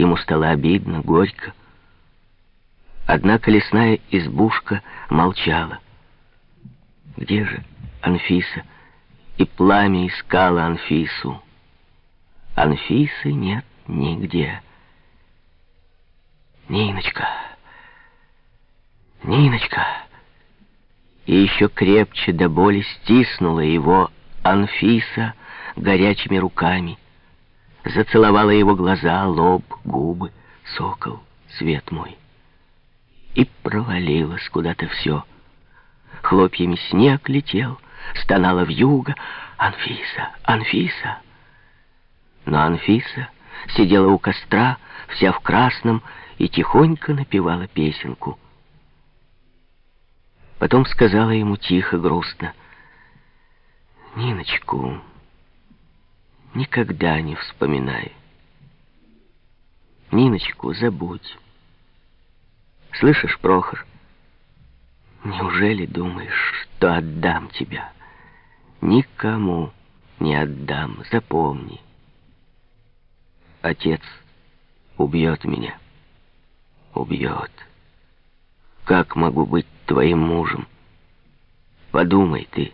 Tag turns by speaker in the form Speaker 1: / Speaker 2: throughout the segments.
Speaker 1: Ему стало обидно, горько. Однако лесная избушка молчала. Где же Анфиса? И пламя искало Анфису. Анфисы нет нигде. Ниночка, Ниночка. И еще крепче до боли стиснула его Анфиса горячими руками. Зацеловала его глаза, лоб, губы, сокол, свет мой. И провалилось куда-то все. Хлопьями снег летел, стонала вьюга. Анфиса, Анфиса. Но Анфиса сидела у костра, вся в красном, и тихонько напевала песенку. Потом сказала ему тихо, грустно, «Ниночку никогда не вспоминай. Ниночку забудь. Слышишь, Прохор, неужели думаешь, что отдам тебя? Никому не отдам, запомни. Отец убьет меня. Убьет. Как могу быть твоим мужем? Подумай ты.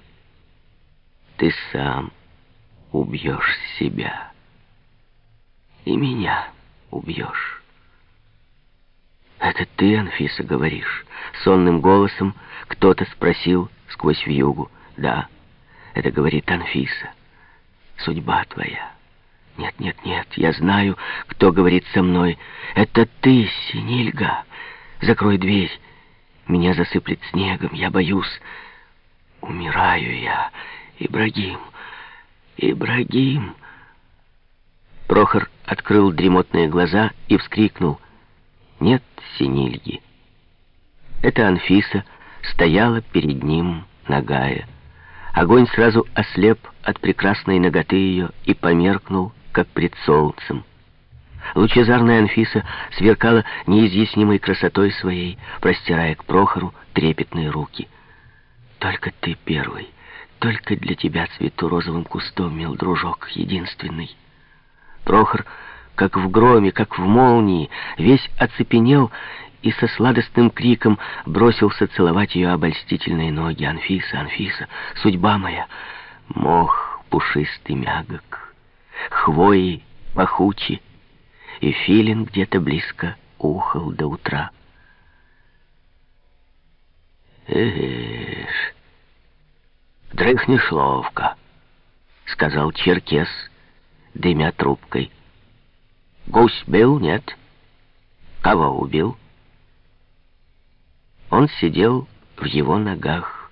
Speaker 1: Ты сам убьешь себя. И меня убьешь. «Это ты, Анфиса, говоришь?» Сонным голосом кто-то спросил сквозь вьюгу. «Да, это говорит Анфиса. Судьба твоя». «Нет, нет, нет, я знаю, кто говорит со мной. Это ты, Синильга. Закрой дверь. Меня засыплет снегом, я боюсь. Умираю я, Ибрагим, Ибрагим». Прохор открыл дремотные глаза и вскрикнул. «Нет, Синильги». Это Анфиса стояла перед ним, нагая. Огонь сразу ослеп от прекрасной ноготы ее и померкнул, как пред солнцем. Лучезарная Анфиса сверкала неизъяснимой красотой своей, простирая к Прохору трепетные руки. «Только ты первый, только для тебя цвету розовым кустом, мил дружок, единственный». Прохор, как в громе, как в молнии, весь оцепенел и со сладостным криком бросился целовать ее обольстительные ноги. «Анфиса, Анфиса, судьба моя!» Мох пушистый мягок хвои пахучи, и филин где-то близко ухал до утра. «Эш, дрыхнешь ловко», — сказал Черкес, дымя трубкой. «Гусь бил, нет? Кого убил?» Он сидел в его ногах.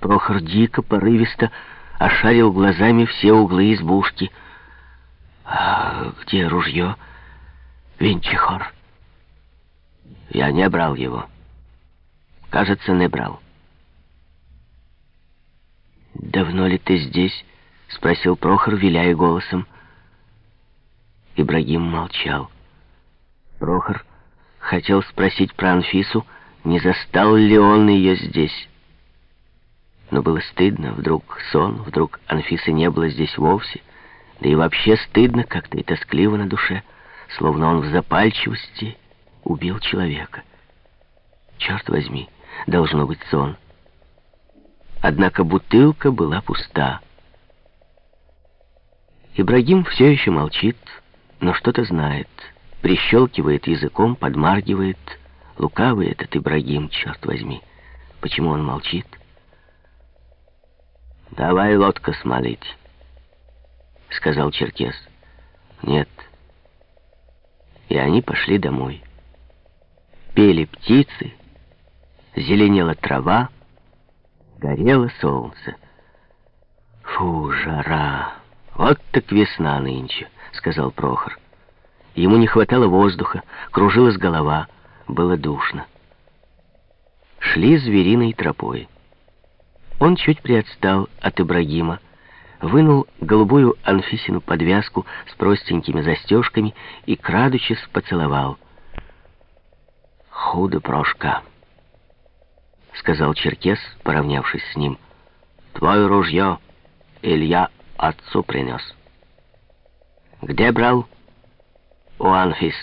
Speaker 1: Прохор дико, порывисто ошарил глазами все углы избушки. «А где ружье?» «Винчихор». «Я не брал его. Кажется, не брал». «Давно ли ты здесь?» — спросил Прохор, виляя голосом. Ибрагим молчал. Прохор хотел спросить про Анфису, не застал ли он ее здесь. Но было стыдно, вдруг сон, вдруг Анфисы не было здесь вовсе. Да и вообще стыдно как-то и тоскливо на душе, словно он в запальчивости убил человека. Черт возьми, должно быть сон. Однако бутылка была пуста. Ибрагим все еще молчит, но что-то знает. Прищелкивает языком, подмаргивает. Лукавый этот Ибрагим, черт возьми. Почему он молчит? «Давай лодка смолить», — сказал Черкес. «Нет». И они пошли домой. Пели птицы, зеленела трава, горело солнце. «Фу, жара! Вот так весна нынче», — сказал Прохор. Ему не хватало воздуха, кружилась голова, было душно. Шли звериной тропой. Он чуть приотстал от Ибрагима, вынул голубую Анфисину подвязку с простенькими застежками и, крадучись, поцеловал. «Худо, Прошка», — сказал Черкес, поравнявшись с ним. «Твое ружье — Илья отцу принес». где брал?» — «О, Анфис!»